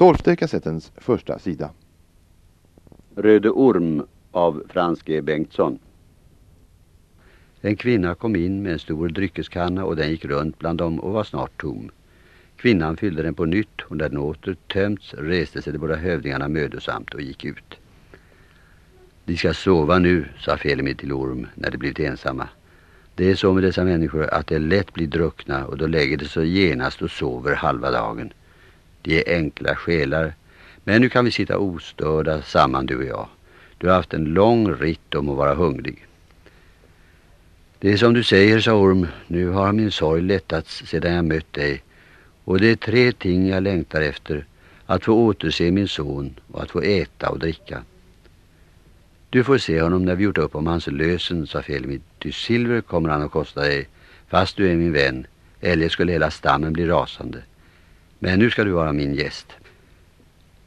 Tolfte kassettens första sida. Röde orm av Frans G. Bengtsson. En kvinna kom in med en stor dryckeskanna och den gick runt bland dem och var snart tom. Kvinnan fyllde den på nytt och när den åter tömts reste sig de båda hövdingarna mödosamt och gick ut. De ska sova nu, sa Felimid till Orm när de blivit ensamma. Det är så med dessa människor att det lätt blir druckna och då lägger de sig genast och sover halva dagen. De är enkla själar, men nu kan vi sitta ostörda samman du och jag. Du har haft en lång ritt om att vara hungrig. Det är som du säger, sa Orm, nu har min sorg lättats sedan jag mött dig. Och det är tre ting jag längtar efter. Att få återse min son och att få äta och dricka. Du får se honom när vi gjort upp om hans lösen, sa Felimid. Ty silver kommer han att kosta dig, fast du är min vän. Eljest skulle hela stammen bli rasande. Men nu ska du vara min gäst.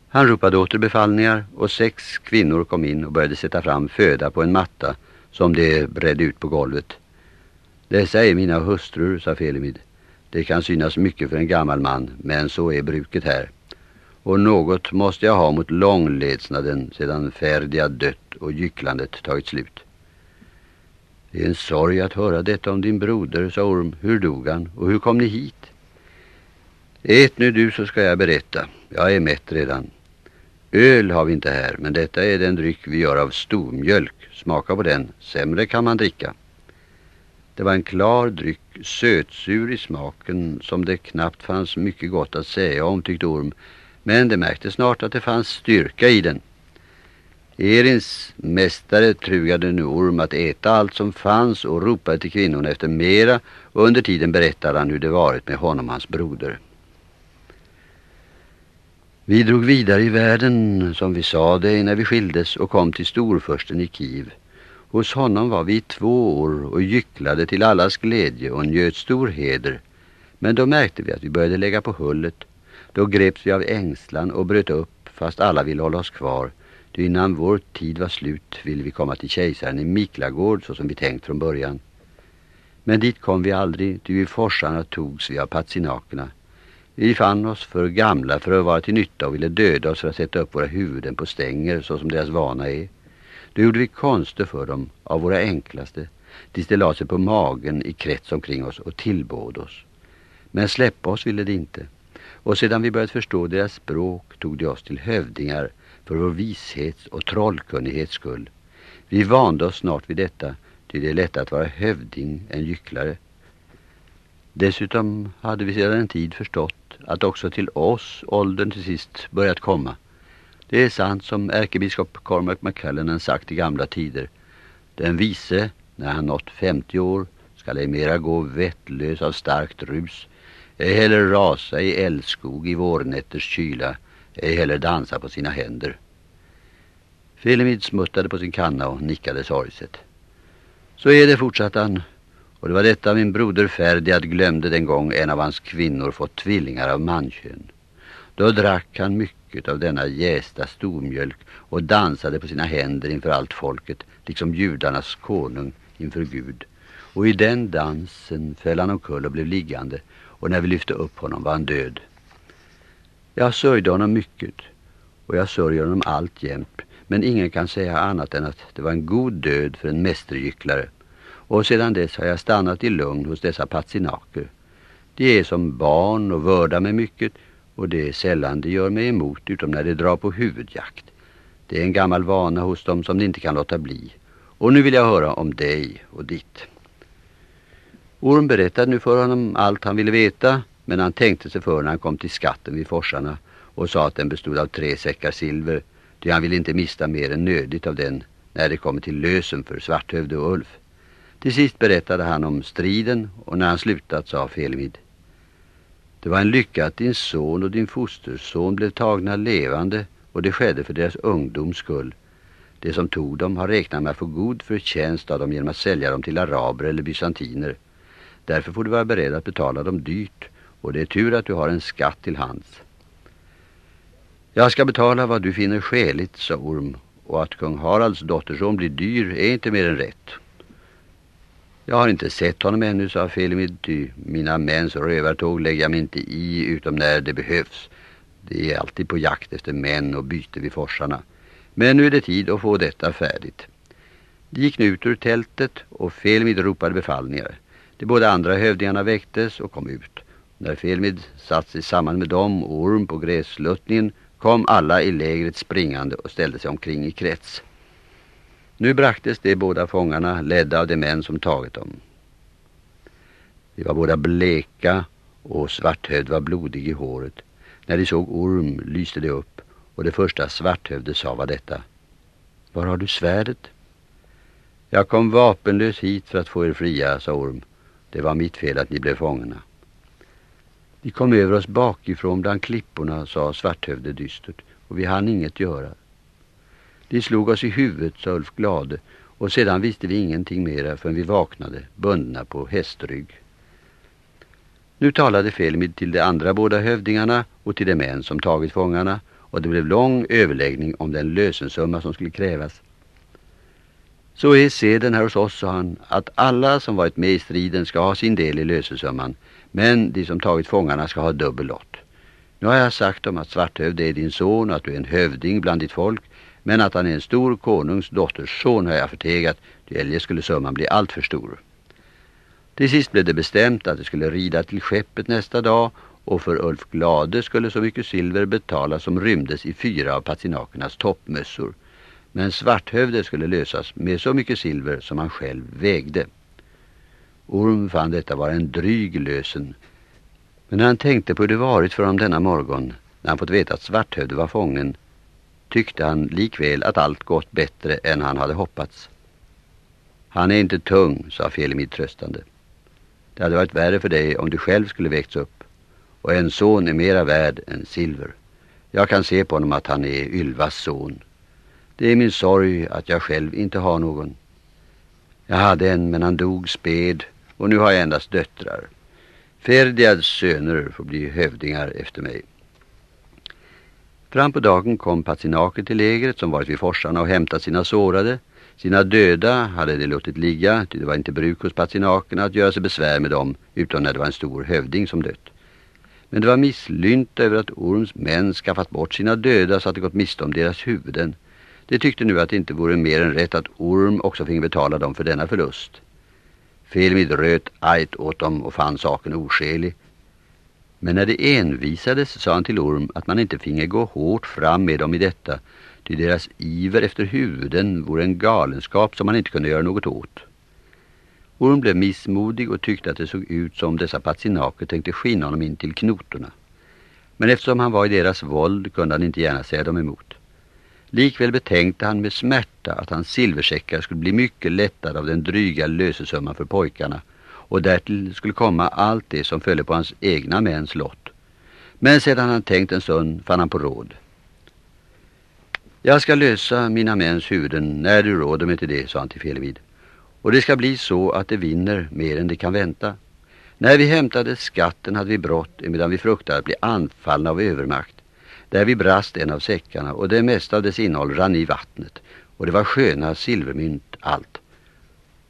Han ropade åter befallningar och sex kvinnor kom in och började sätta fram föda på en matta som de bredde ut på golvet. Dessa är mina hustrur, sa Felimid. Det kan synas mycket för en gammal man, men så är bruket här. Och något måste jag ha mot långledsnaden sedan Ferdia dött och gycklandet tagit slut. Det är en sorg att höra detta om din broder, sa Orm. Hur dog han och hur kom ni hit? Ät nu du så ska jag berätta. Jag är mätt redan. Öl har vi inte här, men detta är den dryck vi gör av stormjölk. Smaka på den, sämre kan man dricka. Det var en klar dryck, sötsur i smaken som det knappt fanns mycket gott att säga om, tyckte Orm. Men det märkte snart att det fanns styrka i den. Erins mästare trugade nu Orm att äta allt som fanns och ropade till kvinnorna efter mera och under tiden berättade han hur det varit med honom och hans broder. Vi drog vidare i världen som vi sa det när vi skildes och kom till storförsten i Kiev. Hos honom var vi i två år och gycklade till allas glädje och njöt stor heder. Men då märkte vi att vi började lägga på hullet. Då greps vi av ängslan och bröt upp fast alla ville hålla oss kvar. Ty innan vår tid var slut ville vi komma till kejsaren i Miklagård så som vi tänkt från början. Men dit kom vi aldrig, ty i forsarna togs vi av patsinakerna. Vi fann oss för gamla för att vara till nytta och ville döda oss för att sätta upp våra huvuden på stänger så som deras vana är. Då gjorde vi konster för dem av våra enklaste tills de la sig på magen i krets omkring oss och tillbåd oss. Men släppa oss ville de inte. Och sedan vi börjat förstå deras språk tog de oss till hövdingar för vår vishets och trollkunnighets skull. Vi vande oss snart vid detta, ty det är lättare att vara hövding än gycklare. Dessutom hade vi sedan en tid förstått att också till oss åldern till sist börjat komma. Det är sant som ärkebiskop Cormac McCallanan sagt i gamla tider. Den vise, när han nått 50 år, skall ej mera gå vettlös av starkt rus, ej heller rasa i älskog i vårnätters kyla, ej heller dansa på sina händer. Felimid smuttade på sin kanna och nickade sorgset. Så är det, fortsatte han, och det var detta min broder Ferdiad glömde den gång en av hans kvinnor fått tvillingar av mankön. Då drack han mycket av denna jästa stormjölk och dansade på sina händer inför allt folket, liksom judarnas konung inför Gud. Och i den dansen föll han omkull och blev liggande, och när vi lyfte upp honom var han död. Jag sörjde honom mycket, och jag sörjer honom allt jämt, men ingen kan säga annat än att det var en god död för en mästergycklare. Och sedan dess har jag stannat i lugn hos dessa patsinaker. De är som barn och vördar mig mycket och det är sällan de gör mig emot utom när de drar på huvudjakt. Det är en gammal vana hos dem som de inte kan låta bli. Och nu vill jag höra om dig och ditt. Orm berättade nu för honom allt han ville veta men han tänkte sig för när han kom till skatten vid forsarna och sa att den bestod av tre säckar silver. Ty han ville inte mista mer än nödigt av den när det kommer till lösen för Svarthövde och Ulf. Till sist berättade han om striden och när han slutat sa Felimid. Det var en lycka att din son och din fosterson blev tagna levande och det skedde för deras ungdoms skull. Det som tog dem har räknat med att få god förtjänst av dem genom att sälja dem till araber eller bysantiner. Därför får du vara beredd att betala dem dyrt och det är tur att du har en skatt till hands. Jag ska betala vad du finner skäligt, sa Orm, och att kung Haralds dotterson blir dyr är inte mer än rätt. Jag har inte sett honom ännu, sa Felimid, ty mina mäns rövartåg lägger jag mig inte i utom när det behövs. Det är alltid på jakt efter män och byte vid forsarna. Men nu är det tid att få detta färdigt. De gick nu ut ur tältet och Felmid ropade befallningar. De båda andra hövdingarna väcktes och kom ut. När Felmid satt sig samman med dem och orm på grässluttningen kom alla i lägret springande och ställde sig omkring i krets. Nu braktes de båda fångarna ledda av de män som tagit dem. De var båda bleka och Svarthövd var blodig i håret. När de såg Orm lyste de upp och det första Svarthövde sa var detta. Var har du svärdet? Jag kom vapenlös hit för att få er fria, sa Orm. Det var mitt fel att ni blev fångna. De kom över oss bakifrån bland klipporna, sa Svarthövde dystert, och vi hann inget göra. De slog oss i huvudet, sa Ulf Glade, och sedan visste vi ingenting mera förrän vi vaknade, bundna på hästrygg. Nu talade Felmid till de andra båda hövdingarna och till de män som tagit fångarna och det blev lång överläggning om den lösensumma som skulle krävas. Så är seden här hos oss, sa han, att alla som varit med i striden ska ha sin del i lösensumman, men de som tagit fångarna ska ha dubbel lott. Nu har jag sagt om att Svarthövde är din son och att du är en hövding bland ditt folk, men att han är en stor konungs dotters son har jag förtegat, ty eljest skulle summan bli allt för stor. Till sist blev det bestämt att det skulle rida till skeppet nästa dag och för Ulf Glade skulle så mycket silver betalas som rymdes i fyra av patinakernas toppmössor. Men Svarthövde skulle lösas med så mycket silver som han själv vägde. Orm fann detta vara en dryg lösen. Men när han tänkte på hur det varit för honom denna morgon, när han fått veta att Svarthövde var fången, tyckte han likväl att allt gått bättre än han hade hoppats. Han är inte tung, sa Felimid tröstande. Det hade varit värre för dig om du själv skulle väckts upp. Och en son är mera värd än silver. Jag kan se på honom att han är Ylvas son. Det är min sorg att jag själv inte har någon. Jag hade en men han dog sped och nu har jag endast döttrar. Ferdiads söner får bli hövdingar efter mig. Fram på dagen kom Patsinaker till lägret som varit vid forsarna och hämtat sina sårade. Sina döda hade de låtit ligga, ty det var inte bruk hos patsinakerna att göra sig besvär med dem utan när det var en stor hövding som dött. Men det var misslynt över att Orms män skaffat bort sina döda så att det gått miste om deras huvuden. De tyckte nu att det inte vore mer än rätt att Orm också fick betala dem för denna förlust. Felmid röt ajt åt dem och fann saken oskälig. Men när det envisades sa han till Orm att man inte finge gå hårt fram med dem i detta Ty deras iver efter huvuden vore en galenskap som man inte kunde göra något åt. Orm blev missmodig och tyckte att det såg ut som dessa patsinaker tänkte skina honom in till knotorna. Men eftersom han var i deras våld kunde han inte gärna säga dem emot. Likväl betänkte han med smärta att hans silversäckar skulle bli mycket lättare av den dryga lösesumman för pojkarna och därtill skulle komma allt det som följde på hans egna mäns lott. Men sedan han tänkt en stund fann han på råd. Jag ska lösa mina mäns huvuden när du råder mig till det, sa han till Felevid. Och det ska bli så att det vinner mer än det kan vänta. När vi hämtade skatten hade vi brott medan vi fruktade att bli anfallna av övermakt. Där vi brast en av säckarna och det mesta av dess innehåll rann i vattnet. Och det var sköna silvermynt allt.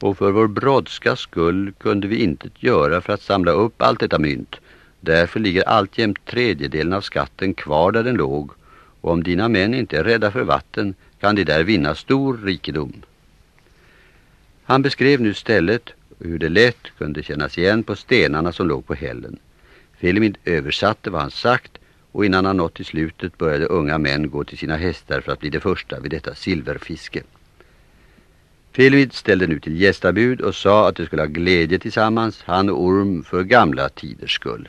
Och för vår brådska skull kunde vi inte göra för att samla upp allt detta mynt. Därför ligger alltjämt tredjedelen av skatten kvar där den låg och om dina män inte är rädda för vatten kan de där vinna stor rikedom. Han beskrev nu stället och hur det lätt kunde kännas igen på stenarna som låg på hällen. Filmin översatte vad han sagt och innan han nått till slutet började unga män gå till sina hästar för att bli det första vid detta silverfiske. Filmid ställde nu till gästabud och sa att de skulle ha glädje tillsammans, han och Orm, för gamla tiders skull.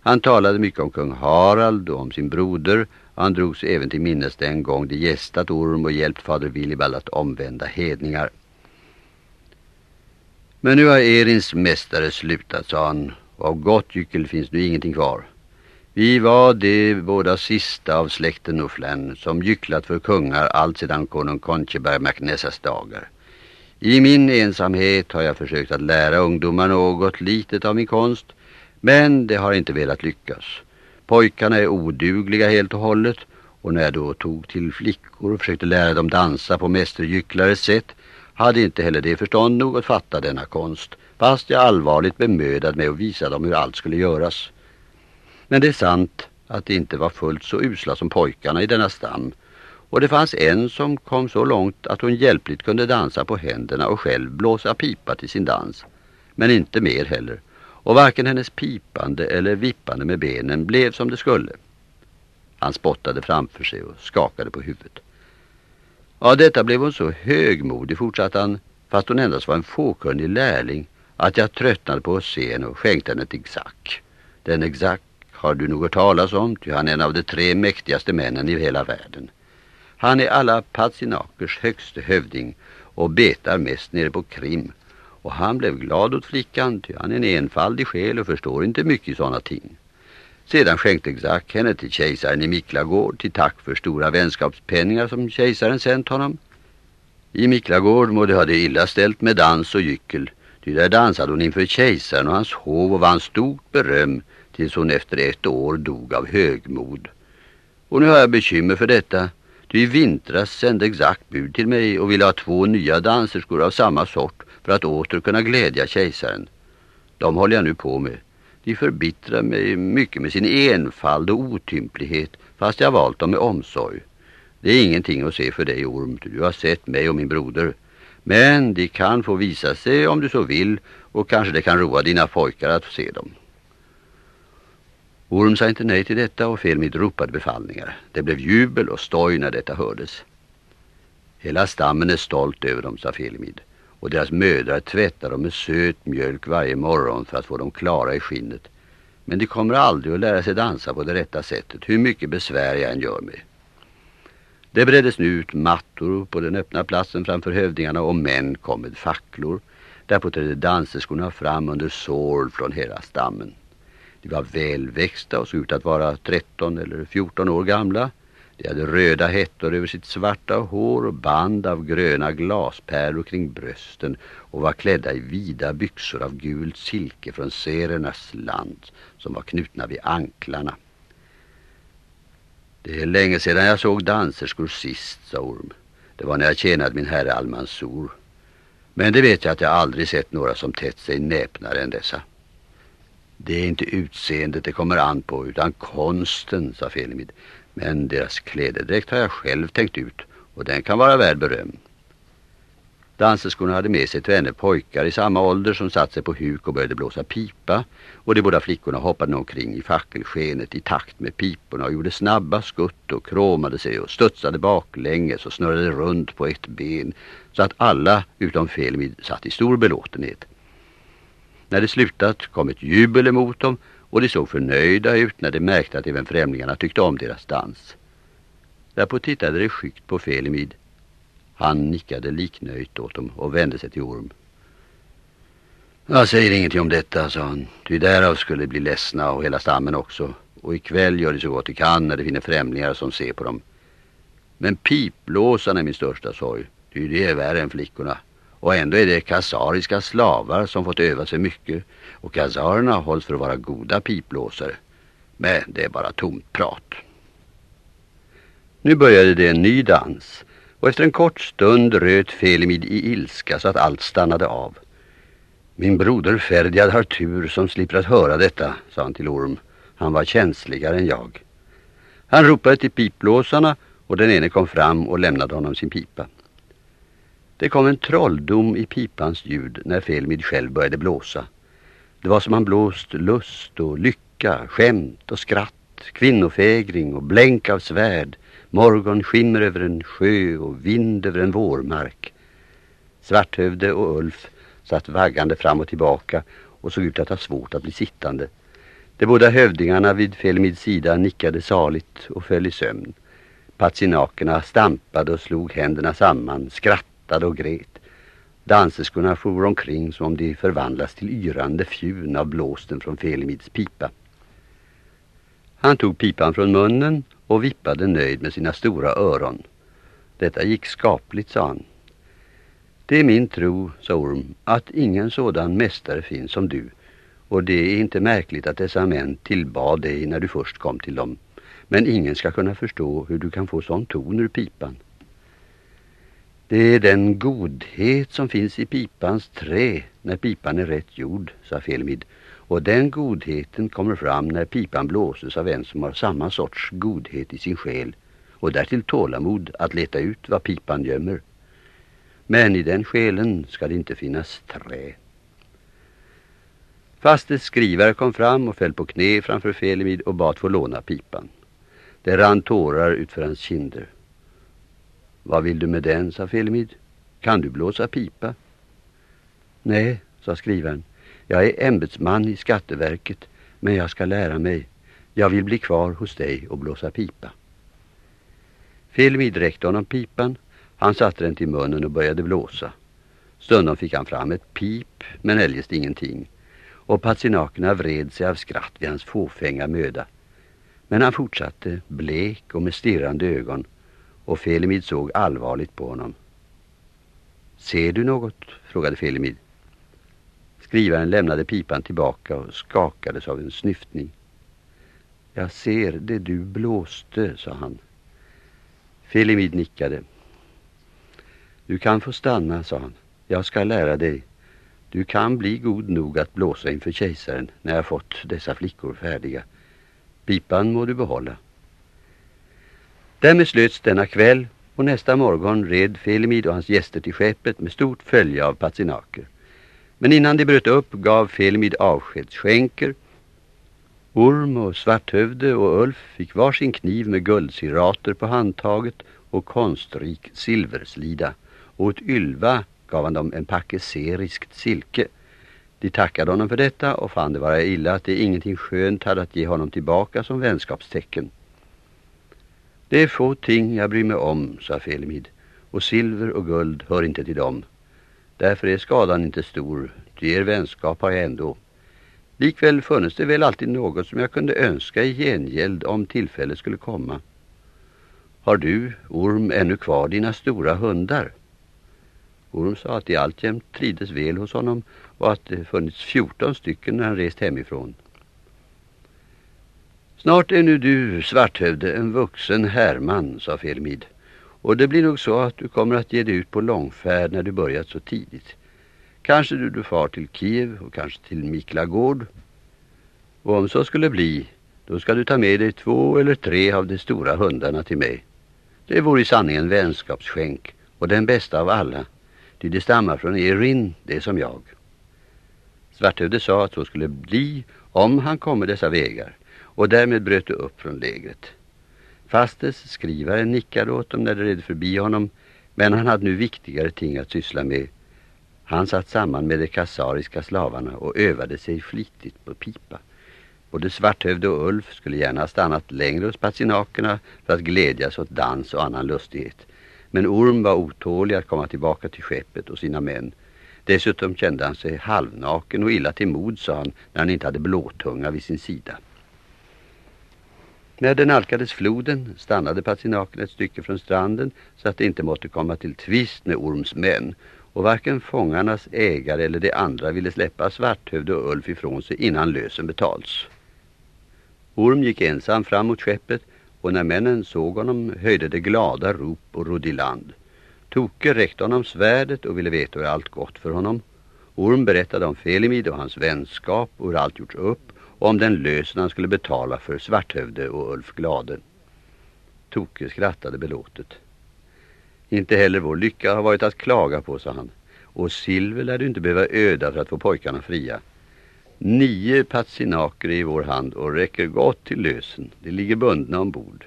Han talade mycket om kung Harald och om sin broder och han drogs även till minnes den gång de gästat Orm och hjälpt fader Willibald att omvända hedningar. Men nu har Erins mästare slutat, sa han, och av Gottjyckel finns nu ingenting kvar. Vi var de båda sista av släkten Nufflen som gycklat för kungar allt sedan konung Koncheberg Macnessas dagar. I min ensamhet har jag försökt att lära ungdomar något litet av min konst, men det har inte velat lyckas. Pojkarna är odugliga helt och hållet och när jag då tog till flickor och försökte lära dem dansa på mästergycklares sätt hade inte heller det förstånd nog att fatta denna konst fast jag allvarligt bemödade mig att visa dem hur allt skulle göras. Men det är sant att de inte var fullt så usla som pojkarna i denna stam och det fanns en som kom så långt att hon hjälpligt kunde dansa på händerna och själv blåsa pipa till sin dans. Men inte mer heller. Och varken hennes pipande eller vippande med benen blev som det skulle. Han spottade framför sig och skakade på huvudet. Ja, detta blev hon så högmodig, fortsatte han, fast hon endast var en fåkunnig lärling, att jag tröttnade på att se henne och skänkte henne ett exak. Den exak har du nog hört talas om, ty han är en av de tre mäktigaste männen i hela världen. Han är alla Patsinakers högste hövding och betar mest nere på Krim. Och han blev glad åt flickan, ty han är en enfaldig själ och förstår inte mycket i sådana ting. Sedan skänkte Xak henne till kejsaren i Miklagård till tack för stora vänskapspenningar som kejsaren sänt honom. I Miklagård må det ha det illa ställt med dans och gyckel. Ty där dansade hon inför kejsaren och hans hov och vann stort beröm tills hon efter ett år dog av högmod. Och nu har jag bekymmer för detta. Du i vintras sände exakt bud till mig och ville ha två nya danserskor av samma sort för att åter kunna glädja kejsaren. De håller jag nu på med. De förbittrar mig mycket med sin enfald och otymplighet fast jag valt dem med omsorg. Det är ingenting att se för dig, Orm. Du har sett mig och min broder. Men de kan få visa sig om du så vill och kanske det kan roa dina pojkar att se dem. Orm sa inte nej till detta och Felmid ropade befallningar. Det blev jubel och stoj när detta hördes. Hela stammen är stolt över dem, sa Felmid. Och deras mödrar tvättar dem med söt mjölk varje morgon för att få dem klara i skinnet. Men de kommer aldrig att lära sig dansa på det rätta sättet, hur mycket besvär jag än gör mig. Det breddes nu ut mattor på den öppna platsen framför hövdingarna och män kom med facklor. Därpå trädde danserskorna fram under sorl från hela stammen. De var välväxta och såg ut att vara 13 eller 14 år gamla. De hade röda hettor över sitt svarta hår och band av gröna glaspärlor kring brösten och var klädda i vida byxor av gult silke från serernas land som var knutna vid anklarna. Det är länge sedan jag såg danserskor sist, sa Orm. Det var när jag tjänade min herre Almansor. Men det vet jag att jag aldrig sett några som tätt sig näpnare än dessa. Det är inte utseendet det kommer an på utan konsten, sa Felimid. Men deras klädedräkt har jag själv tänkt ut och den kan vara värd beröm. Danserskorna hade med sig tvenne pojkar i samma ålder som satt sig på huk och började blåsa pipa och de båda flickorna hoppade omkring i fackelskenet i takt med piporna och gjorde snabba skutt och kråmade sig och studsade baklänges och snurrade runt på ett ben så att alla utom Felimid satt i stor belåtenhet. När det slutat kom ett jubel emot dem och de såg förnöjda ut när de märkte att även främlingarna tyckte om deras dans. Därpå tittade de skykt på Felimid. Han nickade liknöjt åt dem och vände sig till Orm. Jag säger ingenting om detta, sa han. Ty därav skulle bli ledsna och hela stammen också. Och ikväll gör de så gott de kan när de finner främlingar som ser på dem. Men piplåsarna är min största sorg. Ty det är värre än flickorna. Och ändå är det kasariska slavar som fått öva sig mycket och kazarerna hålls för att vara goda pipblåsare. Men det är bara tomt prat. Nu började det en ny dans och efter en kort stund röt Felimid i ilska så att allt stannade av. Min broder Ferdiad har tur som slipper att höra detta, sa han till Orm. Han var känsligare än jag. Han ropade till pipblåsarna och den ene kom fram och lämnade honom sin pipa. Det kom en trolldom i pipans ljud när Felmid själv började blåsa. Det var som han blåst lust och lycka, skämt och skratt, kvinnofägring och blänk av svärd, morgonskimmer över en sjö och vind över en vårmark. Svarthövde och Ulf satt vaggande fram och tillbaka och såg ut att ha svårt att bli sittande. De båda hövdingarna vid Felmids sida nickade saligt och föll i sömn. Patsinakerna stampade och slog händerna samman, skratt skrattade och grät. Danserskorna for omkring som om de förvandlas till yrande fjun av blåsten från Felimids pipa. Han tog pipan från munnen och vippade nöjd med sina stora öron. Detta gick skapligt, sa han. Det är min tro, sa Orm, att ingen sådan mästare finns som du. Och det är inte märkligt att dessa män tillbad dig när du först kom till dem. Men ingen ska kunna förstå hur du kan få sån ton ur pipan. Det är den godhet som finns i pipans trä när pipan är rätt gjord, sa Felmid. Och den godheten kommer fram när pipan blåses av en som har samma sorts godhet i sin själ och därtill tålamod att leta ut vad pipan gömmer. Men i den själen ska det inte finnas trä. Fastes skrivare kom fram och föll på knä framför Felimid och bad få låna pipan. Det rann tårar utför hans kinder. Vad vill du med den, sa Felimid. Kan du blåsa pipa? Nej, sa skrivaren. Jag är ämbetsman i Skatteverket, men jag ska lära mig. Jag vill bli kvar hos dig och blåsa pipa. Felimid räckte honom pipan. Han satte den till munnen och började blåsa. Stundom fick han fram ett pip, men eljest ingenting. Och patsinakerna vred sig av skratt vid hans fåfänga möda. Men han fortsatte, blek och med stirrande ögon, och Felimid såg allvarligt på honom. Ser du något? frågade Felimid. Skrivaren lämnade pipan tillbaka och skakades av en snyftning. Jag ser det du blåste, sa han. Felimid nickade. Du kan få stanna, sa han. Jag ska lära dig. Du kan bli god nog att blåsa inför kejsaren när jag fått dessa flickor färdiga. Pipan må du behålla. Därmed slöts denna kväll och nästa morgon red Felimid och hans gäster till skeppet med stort följe av patsinaker. Men innan de bröt upp gav Felimid avskedsskänker. Orm och Svarthövde och Ulf fick var sin kniv med guldsirater på handtaget och konstrik silverslida. Och åt Ylva gav han dem en packe seriskt silke. De tackade honom för detta och fann det vara illa att det ingenting skönt hade att ge honom tillbaka som vänskapstecken. Det är få ting jag bryr mig om, sa Felimid, och silver och guld hör inte till dem. Därför är skadan inte stor, ty er vänskap har jag ändå. Likväl funnits det väl alltid något som jag kunde önska i gengäld om tillfället skulle komma. Har du, Orm, ännu kvar dina stora hundar? Orm sa att de alltjämt trides väl hos honom och att det funnits 14 stycken när han rest hemifrån. Snart är nu du, Svarthövde, en vuxen herrman, sa Felmid. Och det blir nog så att du kommer att ge dig ut på långfärd när du börjat så tidigt. Kanske du, du far till Kiev och kanske till Miklagård. Och om så skulle bli, då ska du ta med dig två eller tre av de stora hundarna till mig. Det vore i sanning en vänskapsskänk och den bästa av alla. Ty det stammar från Erin, det som jag. Svarthövde sa att så skulle bli om han kommer dessa vägar och därmed bröt de upp från lägret. Fastes skrivare nickade åt dem när de red förbi honom men han hade nu viktigare ting att syssla med. Han satt samman med de kassariska slavarna och övade sig flitigt på pipa. Både Svarthövde och Ulf skulle gärna ha stannat längre hos patsinakerna för att glädjas åt dans och annan lustighet. Men Orm var otålig att komma tillbaka till skeppet och sina män. Dessutom kände han sig halvnaken och illa till mod, sa han, när han inte hade blåtunga vid sin sida. När den alkades floden stannade patsinaken ett stycke från stranden så att det inte måtte komma till tvist med Orms män och varken fångarnas ägare eller de andra ville släppa Svarthövde och Ulf ifrån sig innan lösen betalts. Orm gick ensam fram mot skeppet och när männen såg honom höjde det glada rop och rodde i land. Toke räckte honom svärdet och ville veta hur allt gått för honom. Orm berättade om Felimid och hans vänskap och hur allt gjorts upp och om den lösen han skulle betala för Svarthövde och Ulf Glade. Toke skrattade belåtet. Inte heller vår lycka har varit att klaga på, sa han. Och silver lär du inte behöva öda för att få pojkarna fria. Nio patsinaker i vår hand och räcker gott till lösen. De ligger bundna ombord.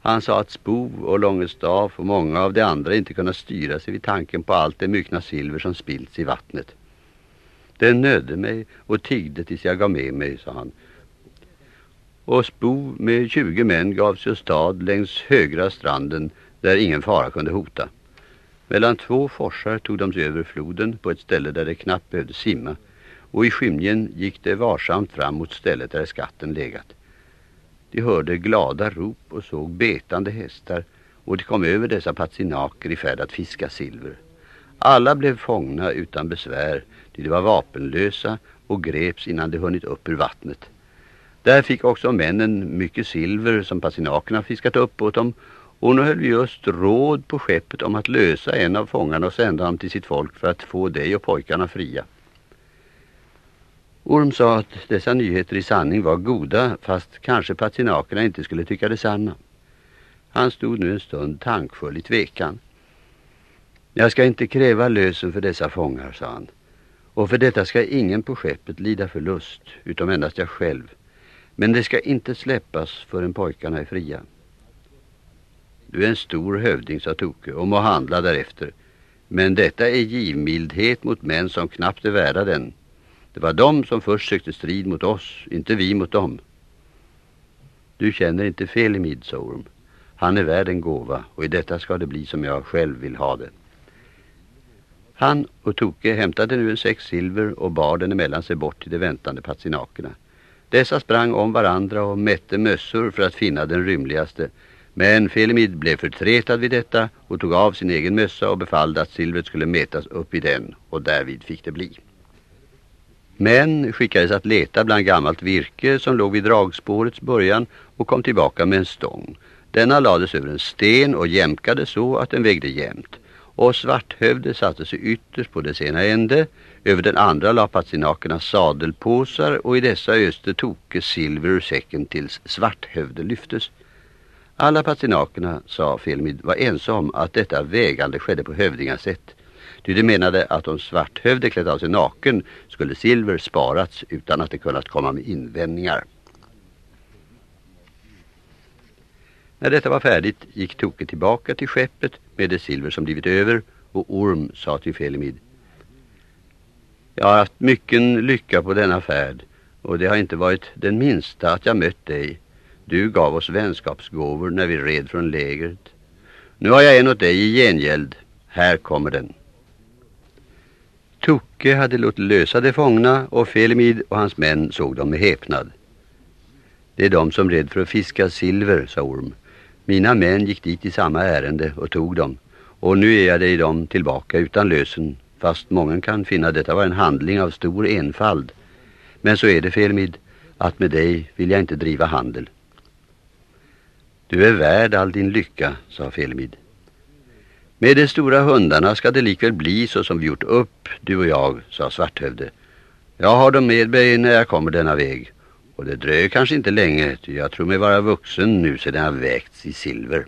Han sa att Spov och Långestav och många av de andra inte kunde styra sig vid tanken på allt det myckna silver som spillts i vattnet. Den nödde mig och tigde tills jag gav med mig, sa han. Och Spo med 20 män gav sig stad längs högra stranden där ingen fara kunde hota. Mellan två forsar tog de sig över floden på ett ställe där det knappt behövde simma och i skymningen gick det varsamt fram mot stället där skatten legat. De hörde glada rop och såg betande hästar och de kom över dessa patsinaker i färd att fiska silver. Alla blev fångna utan besvär, till de var vapenlösa och greps innan de hunnit upp ur vattnet. Där fick också männen mycket silver som passinakerna fiskat upp åt dem och nu höll vi just råd på skeppet om att lösa en av fångarna och sända honom till sitt folk för att få dig och pojkarna fria. Orm sa att dessa nyheter i sanning var goda fast kanske patinakerna inte skulle tycka detsamma. Han stod nu en stund tankfull i tvekan. Jag ska inte kräva lösen för dessa fångar, sa han. Och för detta ska ingen på skeppet lida förlust, utom endast jag själv. Men det ska inte släppas förrän pojkarna är fria. Du är en stor hövding, sa Toke, och må handla därefter. Men detta är givmildhet mot män som knappt är värda den. Det var de som först sökte strid mot oss, inte vi mot dem. Du känner inte fel i Midsorm. Han är värd en gåva och i detta ska det bli som jag själv vill ha det. Han och Toke hämtade nu en sex silver och bar den emellan sig bort till de väntande patsinakerna. Dessa sprang om varandra och mätte mössor för att finna den rymligaste. Men Felimid blev förtretad vid detta och tog av sin egen mössa och befallde att silvret skulle mätas upp i den och därvid fick det bli. Men skickades att leta bland gammalt virke som låg vid dragspårets början och kom tillbaka med en stång. Denna lades över en sten och jämkade så att den vägde jämnt. Och Svarthövde satte sig ytterst på dess ena ände. Över den andra la patsinakerna sadelpåsar och i dessa öste toke silver ur säcken tills Svarthövde lyftes. Alla patsinakerna, sa Felmid, var ense om att detta vägande skedde på hövdingasätt. Ty de menade att om Svarthövde klätt av sig naken skulle silver sparats utan att det kunnat komma med invändningar. När detta var färdigt gick Toke tillbaka till skeppet med det silver som blivit över och Orm sa till Felimid Jag har haft mycken lycka på denna färd och det har inte varit den minsta att jag mött dig. Du gav oss vänskapsgåvor när vi red från lägret. Nu har jag en åt dig i gengäld. Här kommer den. Toke hade låtit lösa de fångna och Felimid och hans män såg dem med häpnad. Det är de som red för att fiska silver, sa Orm. Mina män gick dit i samma ärende och tog dem. Och nu är jag dig dem tillbaka utan lösen, fast många kan finna detta var en handling av stor enfald. Men så är det Felimid, att med dig vill jag inte driva handel. Du är värd all din lycka, sa Felimid. Med de stora hundarna ska det likväl bli så som vi gjort upp, du och jag, sa Svarthövde. Jag har dem med mig när jag kommer denna väg. Och det dröjer kanske inte länge, ty jag tror mig vara vuxen nu sedan jag vägts i silver.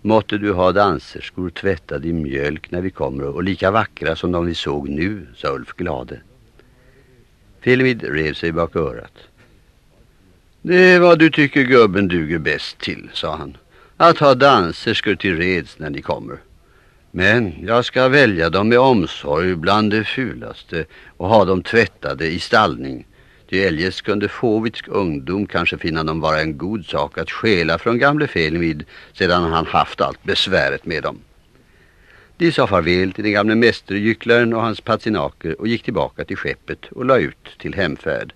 Måtte du ha danserskor tvättade i mjölk när vi kommer och lika vackra som de vi såg nu, sa Ulf glade. Filmid rev sig bak örat. Det är vad du tycker gubben duger bäst till, sa han. Att ha danserskor till reds när ni kommer. Men jag ska välja dem med omsorg bland det fulaste och ha dem tvättade i stallning Ty eljest kunde fåvitsk ungdom kanske finna dem vara en god sak att skela från gamle Felmid sedan han haft allt besväret med dem. De sa farväl till den gamle mästergycklaren och hans patsinaker och gick tillbaka till skeppet och la ut till hemfärd.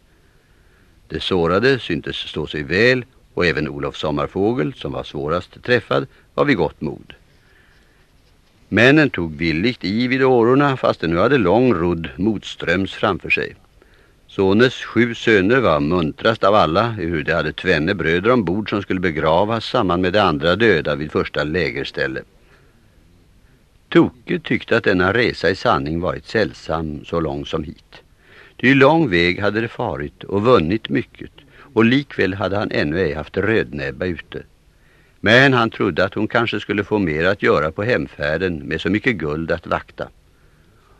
Det sårade syntes stå sig väl och även Olof Sommarfågel, som var svårast träffad, var vid gott mod. Männen tog villigt i vid årorna fast de nu hade lång rodd motströms framför sig. Sones sju söner var muntrast av alla hur de hade tvenne bröder ombord som skulle begravas samman med de andra döda vid första lägerställe. Toke tyckte att denna resa i sanning varit sällsam så lång som hit. Ty lång väg hade det farit och vunnit mycket och likväl hade han ännu ej haft rödnäbba ute. Men han trodde att hon kanske skulle få mer att göra på hemfärden med så mycket guld att vakta.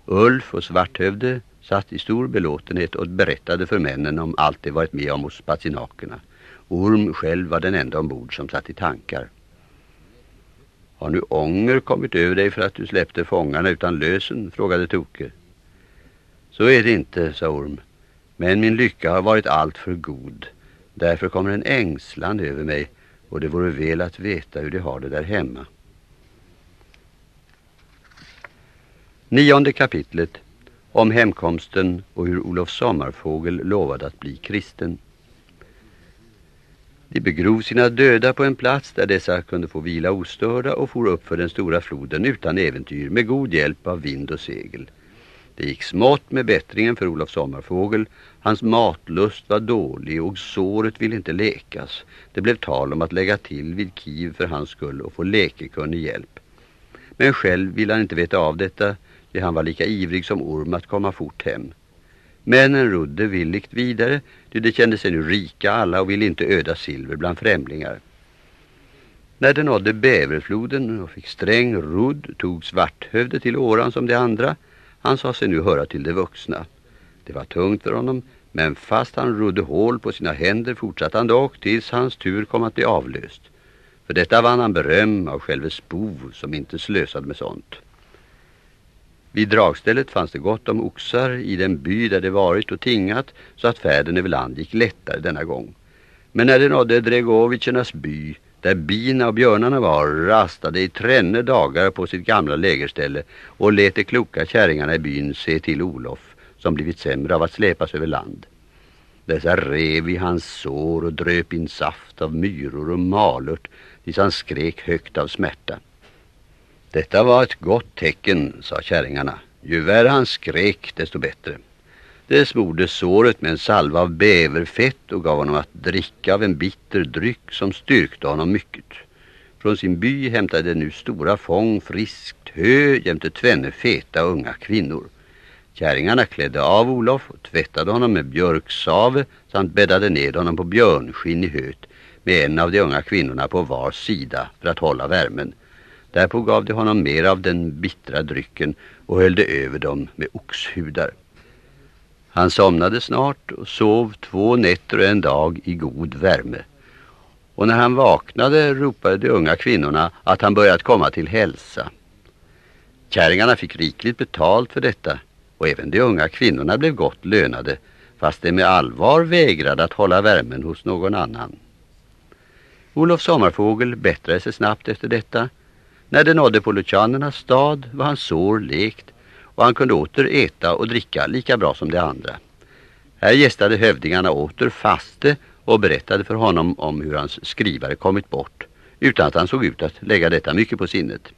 Ulf och Svarthövde satt i stor belåtenhet och berättade för männen om allt de varit med om hos patsinakerna. Orm själv var den enda ombord som satt i tankar. Har nu ånger kommit över dig för att du släppte fångarna utan lösen? frågade Toke. Så är det inte, sa Orm. Men min lycka har varit allt för god. Därför kommer en ängslan över mig och det vore väl att veta hur de har det där hemma. Nionde kapitlet om hemkomsten och hur Olof Sommarfågel lovade att bli kristen. De begrov sina döda på en plats där dessa kunde få vila ostörda och for upp för den stora floden utan äventyr med god hjälp av vind och segel. Det gick smått med bättringen för Olof Sommarfågel. Hans matlust var dålig och såret ville inte läkas. Det blev tal om att lägga till vid Kiev för hans skull och få läkekunnig hjälp. Men själv ville han inte veta av detta ty han var lika ivrig som orm att komma fort hem. Männen rodde villigt vidare, ty de kände sig nu rika alla och ville inte öda silver bland främlingar. När de nådde bäverfloden och fick sträng rodd tog Svarthövde till åran som de andra. Han sa sig nu höra till de vuxna. Det var tungt för honom, men fast han rodde hål på sina händer fortsatte han dock tills hans tur kom att bli avlöst. För detta vann han beröm av själve Spov som inte slösade med sånt. Vid dragstället fanns det gott om oxar i den by där det varit och tingat så att färden över land gick lättare denna gång. Men när det nådde Dregovicernas by där bina och björnarna var rastade i tränne dagar på sitt gamla lägerställe och lät de kloka kärringarna i byn se till Olof som blivit sämre av att släpas över land. Dessa rev i hans sår och dröp in saft av myror och malört tills han skrek högt av smärta. Detta var ett gott tecken, sa kärringarna. Ju värre han skrek, desto bättre. Det smorde såret med en salva av bäverfett och gav honom att dricka av en bitter dryck som styrkte honom mycket. Från sin by hämtade nu stora fång friskt hö jämte tvenne feta unga kvinnor. Kärringarna klädde av Olof och tvättade honom med björksave samt bäddade ned honom på björnskinn i höet med en av de unga kvinnorna på var sida för att hålla värmen. Därpå gav de honom mer av den bittra drycken och höll det över dem med oxhudar. Han somnade snart och sov två nätter och en dag i god värme. Och när han vaknade ropade de unga kvinnorna att han börjat komma till hälsa. Kärringarna fick rikligt betalt för detta och även de unga kvinnorna blev gott lönade fast de med allvar vägrade att hålla värmen hos någon annan. Olof Sommarfågel bättrade sig snabbt efter detta. När det nådde på Lucianernas stad var hans sår lekt och han kunde åter äta och dricka lika bra som de andra. Här gästade hövdingarna åter faste och berättade för honom om hur hans skrivare kommit bort utan att han såg ut att lägga detta mycket på sinnet.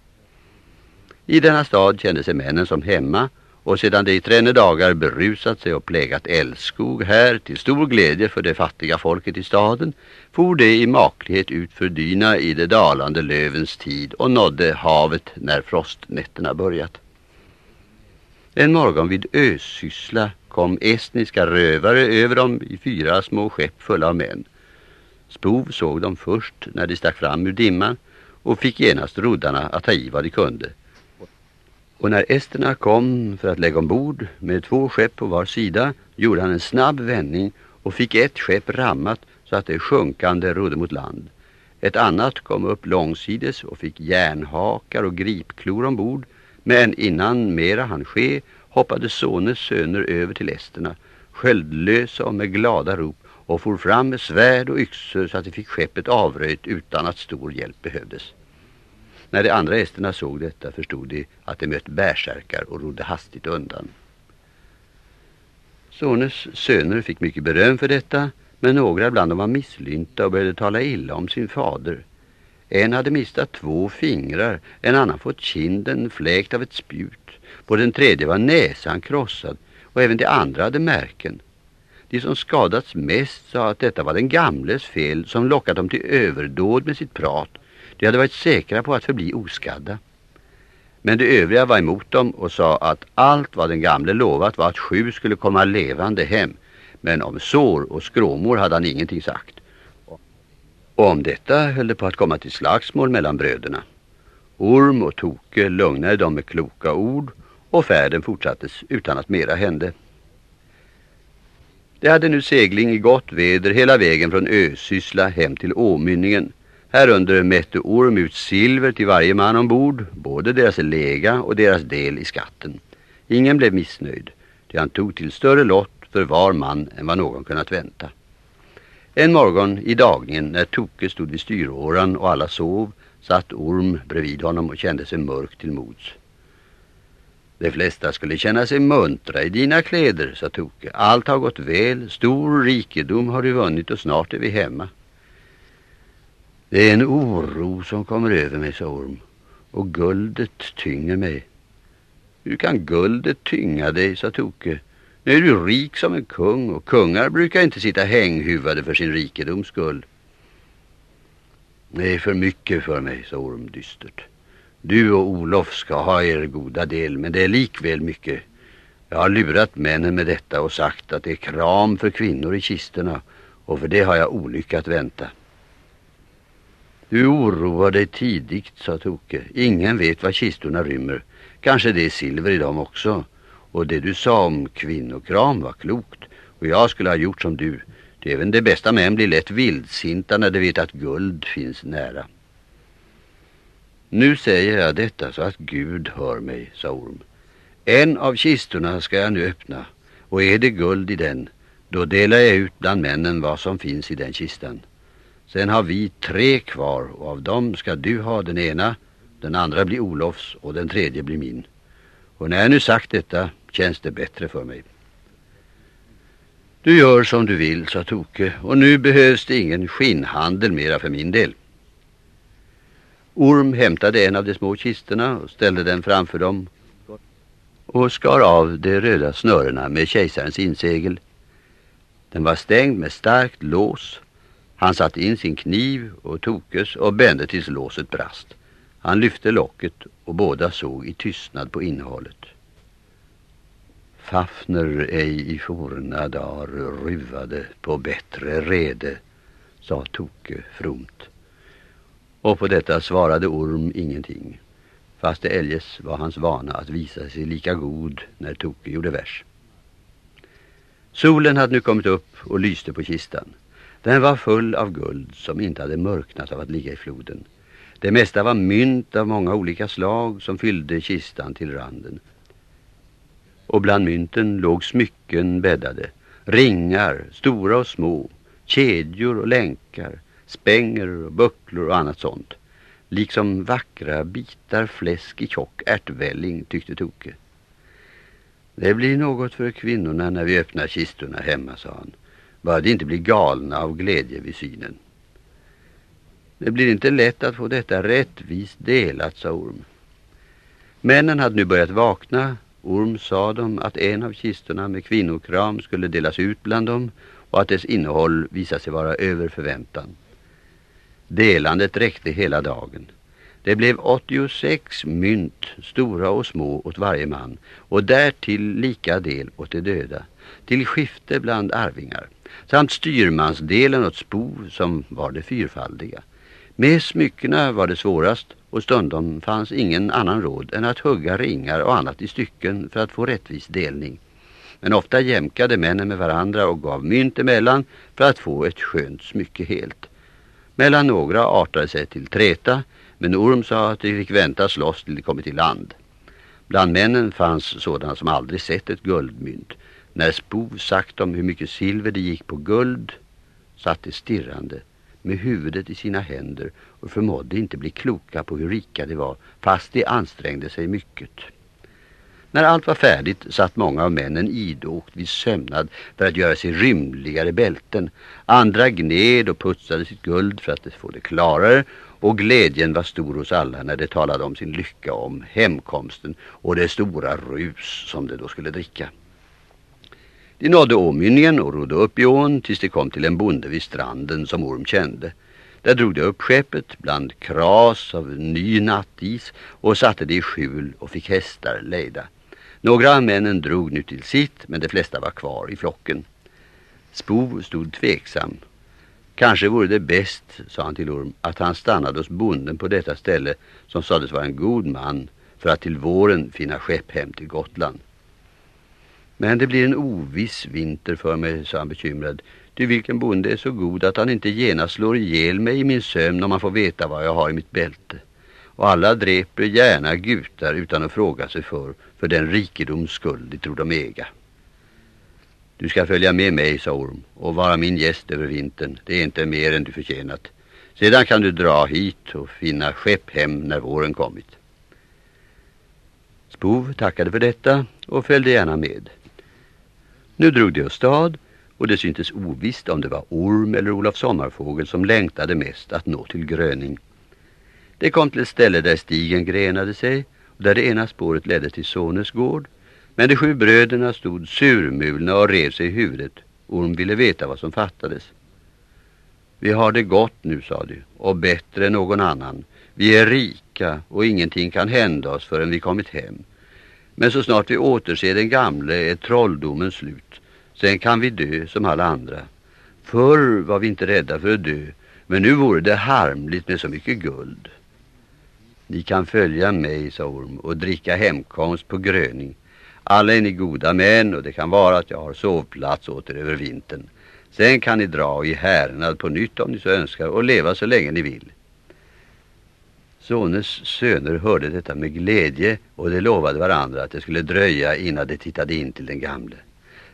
I denna stad kände sig männen som hemma och sedan de i tränne dagar berusat sig och plägat älskog här till stor glädje för det fattiga folket i staden for de i maklighet ut för dyna i det dalande lövens tid och nådde havet när frostnätterna börjat. En morgon vid Ösyssla kom estniska rövare över dem i fyra små skepp fulla av män. Spov såg dem först när de stack fram ur dimman och fick genast roddarna att ta i vad de kunde. Och när esterna kom för att lägga ombord med två skepp på var sida gjorde han en snabb vändning och fick ett skepp rammat så att det sjunkande rodde mot land. Ett annat kom upp långsides och fick järnhakar och gripklor ombord men innan mera han ske hoppade Sones söner över till esterna, sköldlösa och med glada rop och for fram med svärd och yxor så att de fick skeppet avröjt utan att stor hjälp behövdes. När de andra esterna såg detta förstod de att de mött bärsärkar och rodde hastigt undan. Sones söner fick mycket beröm för detta men några bland dem var misslynta och började tala illa om sin fader. En hade mistat två fingrar, en annan fått kinden fläkt av ett spjut. På den tredje var näsan krossad och även de andra hade märken. De som skadats mest sa att detta var den gamles fel som lockat dem till överdåd med sitt prat. De hade varit säkra på att förbli oskadda. Men de övriga var emot dem och sa att allt vad den gamle lovat var att sju skulle komma levande hem. Men om sår och skråmor hade han ingenting sagt. Och om detta höll det på att komma till slagsmål mellan bröderna. Orm och Toke lugnade dem med kloka ord och färden fortsattes utan att mera hände. Det hade nu segling i gott väder hela vägen från Ösyssla hem till Åmynningen. Här under mätte Orm ut silver till varje man ombord, både deras lega och deras del i skatten. Ingen blev missnöjd, det han tog till större lott för var man än vad någon kunnat vänta. En morgon i dagningen när Toke stod vid styråran och alla sov satt Orm bredvid honom och kände sig mörk till mods. De flesta skulle känna sig muntra i dina kläder, sa Toke. Allt har gått väl, stor rikedom har du vunnit och snart är vi hemma. Det är en oro som kommer över mig, sa Orm. Och guldet tynger mig. Hur kan guldet tynga dig, sa Toke. Nu är du rik som en kung och kungar brukar inte sitta hänghuvade för sin rikedoms skull. Det är för mycket för mig, sa Orm dystert. Du och Olof ska ha er goda del, men det är likväl mycket. Jag har lurat männen med detta och sagt att det är kram för kvinnor i kisterna och för det har jag olycka att vänta. Du oroar dig tidigt, sa Toke. Ingen vet vad kistorna rymmer. Kanske det är silver i dem också. Och det du sa om kvinnokram var klokt. Och jag skulle ha gjort som du. Det är även det bästa män blir lätt vildsinta när de vet att guld finns nära. Nu säger jag detta så att Gud hör mig, sa Orm. En av kistorna ska jag nu öppna. Och är det guld i den, då delar jag ut bland männen vad som finns i den kistan. Sen har vi tre kvar och av dem ska du ha den ena, den andra blir Olofs och den tredje blir min. Och när jag nu sagt detta känns det bättre för mig. Du gör som du vill, sa Toke, och nu behövs det ingen skinnhandel mera för min del. Orm hämtade en av de små kistorna och ställde den framför dem och skar av de röda snörena med kejsarens insegel. Den var stängd med starkt lås. Han satte in sin kniv och tokes och bände tills låset brast. Han lyfte locket och båda såg i tystnad på innehållet. Fafner ej i forna dar ruvade på bättre rede, sa Toke fromt. Och på detta svarade Orm ingenting, fast det eljest var hans vana att visa sig lika god när Toke gjorde vers. Solen hade nu kommit upp och lyste på kistan. Den var full av guld som inte hade mörknat av att ligga i floden. Det mesta var mynt av många olika slag som fyllde kistan till randen. Och bland mynten låg smycken bäddade. Ringar, stora och små, kedjor och länkar, spänger och bucklor och annat sånt. Liksom vackra bitar fläsk i tjock ärtvälling, tyckte Toke. Det blir något för kvinnorna när vi öppnar kistorna hemma, sa han. Bara de inte blir galna av glädje vid synen. Det blir inte lätt att få detta rättvist delat, sa Orm. Männen hade nu börjat vakna. Orm sa dem att en av kistorna med kvinnokram skulle delas ut bland dem och att dess innehåll visade sig vara över förväntan. Delandet räckte hela dagen. Det blev 86 mynt, stora och små, åt varje man och därtill lika del åt de döda, till skifte bland arvingar, samt styrmansdelen åt spov som var det fyrfaldiga. Med smyckena var det svårast och stundom fanns ingen annan råd än att hugga ringar och annat i stycken för att få rättvis delning. Men ofta jämkade männen med varandra och gav mynt emellan för att få ett skönt smycke helt. Mellan några artade sig till träta, men Orm sa att de fick vänta slåss till de kommit till land. Bland männen fanns sådana som aldrig sett ett guldmynt. När Spov sagt om hur mycket silver det gick på guld satt de stirrande med huvudet i sina händer och förmådde inte bli kloka på hur rika de var fast de ansträngde sig mycket. När allt var färdigt satt många av männen idogt vid sömnad för att göra sig rymligare bälten. Andra gned och putsade sitt guld för att få det klarare och glädjen var stor hos alla när de talade om sin lycka om hemkomsten och det stora rus som de då skulle dricka. De nådde åmynningen och rodde upp i ån tills de kom till en bonde vid stranden som Orm kände. Där drog de upp skeppet bland kras av ny nattis och satte det i skjul och fick hästar lejda. Några av männen drog nu till sitt men de flesta var kvar i flocken. Spo stod tveksam. Kanske vore det bäst, sa han till Orm, att han stannade hos bonden på detta ställe som sades vara en god man för att till våren finna skepp hem till Gotland. Men det blir en oviss vinter för mig, sa han bekymrad. Du vilken bonde är så god att han inte genast slår ihjäl mig i min sömn om man får veta vad jag har i mitt bälte. Och alla dreper gärna gutar utan att fråga sig för, för den rikedoms skull de tror de äga. Du ska följa med mig, sa Orm, och vara min gäst över vintern. Det är inte mer än du förtjänat. Sedan kan du dra hit och finna skepp hem när våren kommit. Spov tackade för detta och följde gärna med. Nu drog de åstad och det syntes ovisst om det var orm eller Olof Sommarfågel som längtade mest att nå till gröning. Det kom till ett ställe där stigen grenade sig och där det ena spåret ledde till Sones gård. Men de sju bröderna stod surmulna och rev sig i huvudet. Orm ville veta vad som fattades. Vi har det gott nu, sa de, och bättre än någon annan. Vi är rika och ingenting kan hända oss förrän vi kommit hem. Men så snart vi återser den gamle är trolldomen slut. Sen kan vi dö som alla andra. Förr var vi inte rädda för att dö, men nu vore det harmligt med så mycket guld. Ni kan följa mig, sa Orm, och dricka hemkomst på gröning. Alla är ni goda män och det kan vara att jag har sovplats åt er över vintern. Sen kan ni dra i härnad på nytt om ni så önskar och leva så länge ni vill. Sones söner hörde detta med glädje och de lovade varandra att det skulle dröja innan de tittade in till den gamle.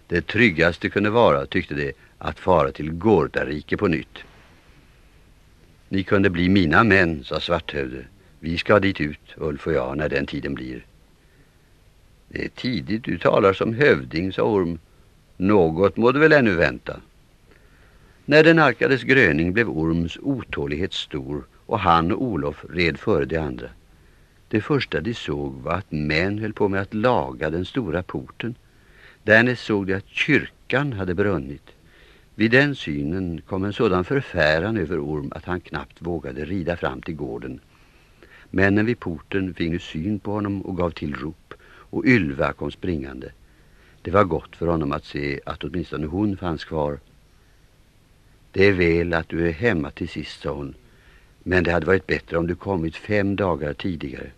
Det tryggaste kunde vara, tyckte de, att fara till Gårdarike på nytt. Ni kunde bli mina män, sa Svarthövde. Vi ska dit ut, Ulf och jag, när den tiden blir. Det är tidigt du talar som hövding, sa Orm. Något må du väl ännu vänta. När den arkades gröning blev Orms otålighet stor och han och Olof red före de andra. Det första de såg var att män höll på med att laga den stora porten. Därnäst såg de att kyrkan hade brunnit. Vid den synen kom en sådan förfäran över Orm att han knappt vågade rida fram till gården. Männen vid porten fick nu syn på honom och gav till rop och Ylva kom springande. Det var gott för honom att se att åtminstone hon fanns kvar. Det är väl att du är hemma till sist, sa hon. Men det hade varit bättre om du kommit fem dagar tidigare.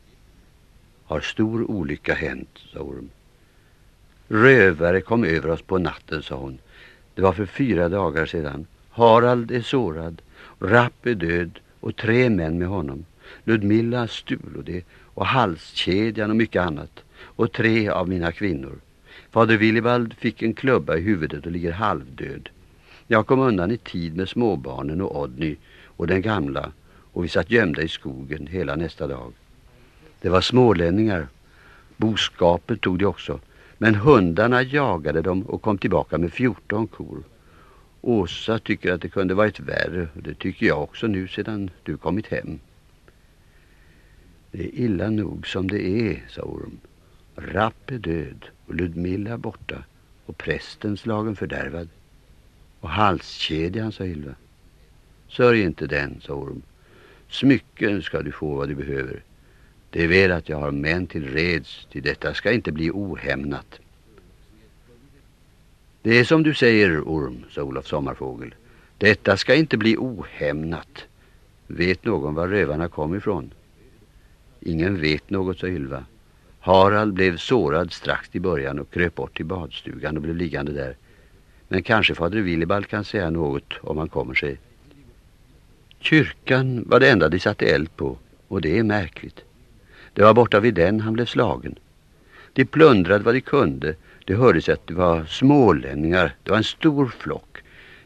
Har stor olycka hänt, sa Orm. Rövare kom över oss på natten, sa hon. Det var för fyra dagar sedan. Harald är sårad, Rapp är död och tre män med honom. Ludmilla stulade och halskedjan och mycket annat. Och tre av mina kvinnor. Fader Willibald fick en klubba i huvudet och ligger halvdöd. Jag kom undan i tid med småbarnen och Odny och den gamla och vi satt gömda i skogen hela nästa dag. Det var smålänningar. Boskapet tog de också. Men hundarna jagade dem och kom tillbaka med 14 kor. Åsa tycker att det kunde varit värre och det tycker jag också nu sedan du kommit hem. Det är illa nog som det är, sa Orm. Rapp är död och Ludmilla borta och prästen slagen fördärvad. Och halskedjan, sa Ylva. Sörj inte den, sa Orm. Smycken ska du få vad du behöver. Det är väl att jag har män till reds, till detta ska inte bli ohämnat. Det är som du säger, Orm, sa Olof Sommarfågel. Detta ska inte bli ohämnat. Vet någon var rövarna kom ifrån? Ingen vet något, sa Ylva. Harald blev sårad strax i början och kröp bort till badstugan och blev liggande där. Men kanske fader Willibald kan säga något om han kommer sig. Kyrkan var det enda de satte eld på och det är märkligt. Det var borta vid den han blev slagen. De plundrade vad de kunde. Det hördes att det var smålänningar. Det var en stor flock.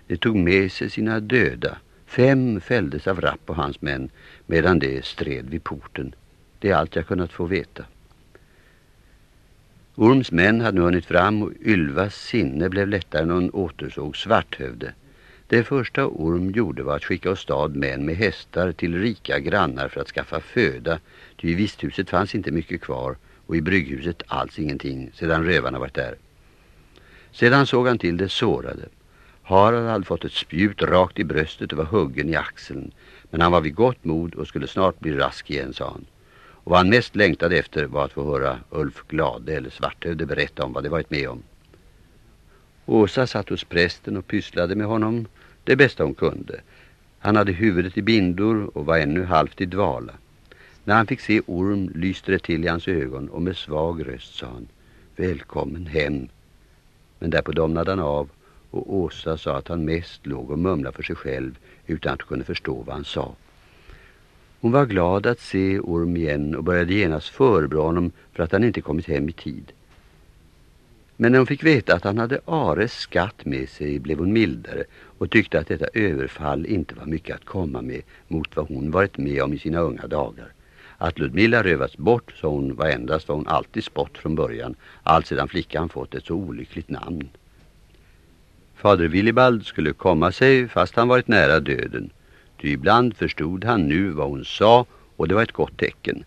De tog med sig sina döda. Fem fälldes av Rapp och hans män medan de stred vid porten. Det är allt jag kunnat få veta. Orms män hade nu hunnit fram och Ylvas sinne blev lättare när hon återsåg Svarthövde. Det första Orm gjorde var att skicka åstad män med hästar till rika grannar för att skaffa föda. Ty i visthuset fanns inte mycket kvar och i brygghuset alls ingenting sedan rövarna varit där. Sedan såg han till det sårade. Harald hade fått ett spjut rakt i bröstet och var huggen i axeln. Men han var vid gott mod och skulle snart bli rask igen, sa han. Och vad han mest längtade efter var att få höra Ulf Glade eller Svarthövde berätta om vad det varit med om. Åsa satt hos prästen och pysslade med honom det bästa hon kunde. Han hade huvudet i bindor och var ännu halvt i dvala. När han fick se Orm lyste det till i hans ögon och med svag röst sa han Välkommen hem. Men därpå domnade han av och Åsa sa att han mest låg och mumlade för sig själv utan att kunna förstå vad han sa. Hon var glad att se Orm igen och började genast förebrå honom för att han inte kommit hem i tid. Men när hon fick veta att han hade Ares skatt med sig blev hon mildare och tyckte att detta överfall inte var mycket att komma med mot vad hon varit med om i sina unga dagar. Att Ludmilla rövats bort, så hon var endast vad hon alltid spott från början, allt sedan flickan fått ett så olyckligt namn. Fader Willibald skulle komma sig fast han varit nära döden. Ty ibland förstod han nu vad hon sa och det var ett gott tecken.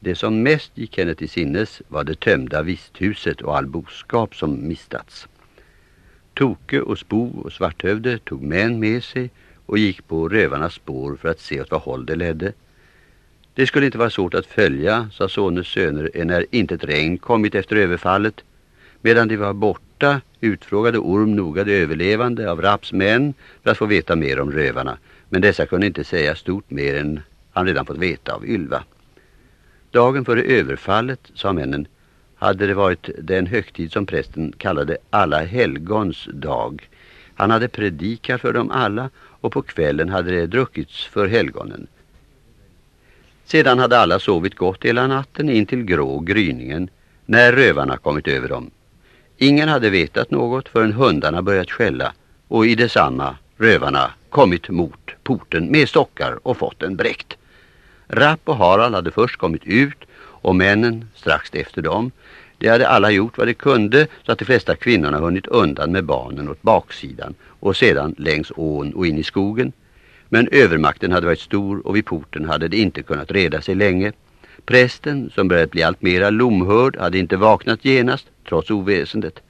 Det som mest gick henne till sinnes var det tömda visthuset och all boskap som mistats. Toke och Spo och Svarthövde tog män med sig och gick på rövarnas spår för att se åt vad håll det ledde. Det skulle inte vara svårt att följa, sa sonens söner, när inte ett regn kommit efter överfallet. Medan de var borta utfrågade Orm noga de överlevande av Raps män för att få veta mer om rövarna. Men dessa kunde inte säga stort mer än han redan fått veta av Ylva. Dagen före överfallet, sa männen, hade det varit den högtid som prästen kallade alla helgons dag. Han hade predikat för dem alla och på kvällen hade det druckits för helgonen. Sedan hade alla sovit gott hela natten in till grå gryningen när rövarna kommit över dem. Ingen hade vetat något förrän hundarna börjat skälla och i detsamma rövarna kommit mot porten med stockar och fått en bräckt. Rapp och Harald hade först kommit ut och männen strax efter dem. De hade alla gjort vad de kunde så att de flesta kvinnorna hunnit undan med barnen åt baksidan och sedan längs ån och in i skogen. Men övermakten hade varit stor och vid porten hade de inte kunnat reda sig länge. Prästen, som börjat bli allt mera lomhörd, hade inte vaknat genast, trots oväsendet.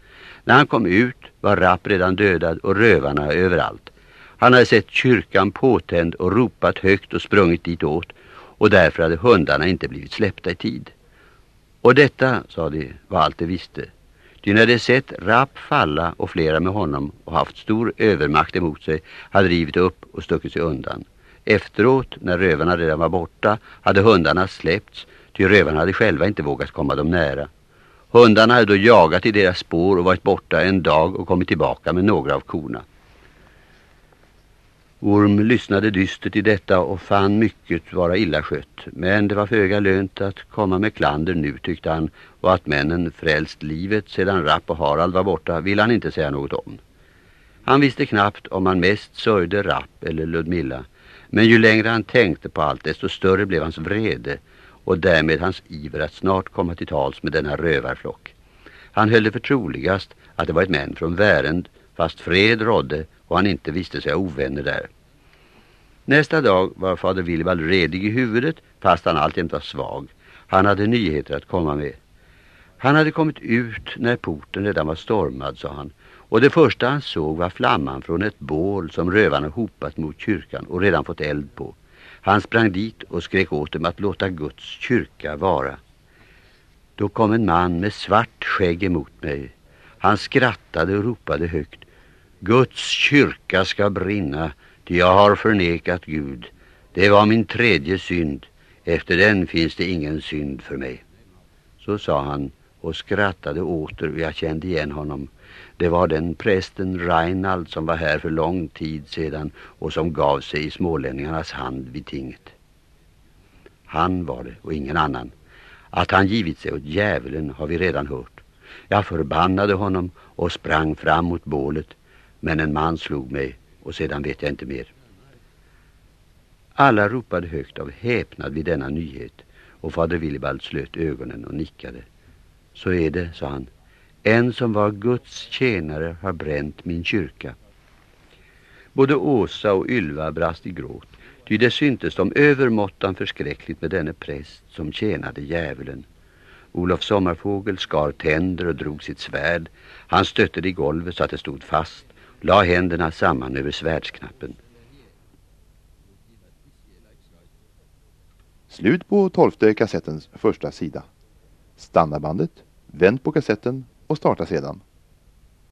När han kom ut var Rapp redan dödad och rövarna överallt. Han hade sett kyrkan påtänd och ropat högt och sprungit ditåt och därför hade hundarna inte blivit släppta i tid. Och detta, sa de, var allt de visste. Ty när de sett Rapp falla och flera med honom och haft stor övermakt emot sig hade rivit upp och stuckit sig undan. Efteråt, när rövarna redan var borta, hade hundarna släppts ty rövarna hade själva inte vågat komma dem nära. Hundarna hade då jagat i deras spår och varit borta en dag och kommit tillbaka med några av korna. Orm lyssnade dystert i detta och fann mycket vara illa skött. Men det var föga lönt att komma med klander nu tyckte han och att männen frälst livet sedan Rapp och Harald var borta ville han inte säga något om. Han visste knappt om han mest sörjde Rapp eller Ludmilla. Men ju längre han tänkte på allt desto större blev hans vrede och därmed hans iver att snart komma till tals med denna rövarflock. Han höll det för troligast att det var ett män från Värend fast fred rådde och han inte visste sig ovänner där. Nästa dag var fader Willibald redig i huvudet fast han alltjämt var svag. Han hade nyheter att komma med. Han hade kommit ut när porten redan var stormad, sa han. Och det första han såg var flamman från ett bål som rövarna hopat mot kyrkan och redan fått eld på. Han sprang dit och skrek åt dem att låta Guds kyrka vara. Då kom en man med svart skägg emot mig. Han skrattade och ropade högt. Guds kyrka ska brinna, ty jag har förnekat Gud. Det var min tredje synd. Efter den finns det ingen synd för mig. Så sa han och skrattade åter och jag kände igen honom. Det var den prästen Reinald som var här för lång tid sedan och som gav sig i smålänningarnas hand vid tinget. Han var det och ingen annan. Att han givit sig åt djävulen har vi redan hört. Jag förbannade honom och sprang fram mot bålet men en man slog mig och sedan vet jag inte mer. Alla ropade högt av häpnad vid denna nyhet och fader Willibald slöt ögonen och nickade. Så är det, sa han. En som var Guds tjänare har bränt min kyrka. Både Åsa och Ylva brast i gråt, ty det syntes de övermåttan förskräckligt med denne präst som tjänade djävulen. Olof Sommarfågel skar tänder och drog sitt svärd. Han stötte det i golvet så att det stod fast, la händerna samman över svärdsknappen. Slut på tolfte kassettens första sida. Stanna bandet, vänd på kassetten och starta sedan.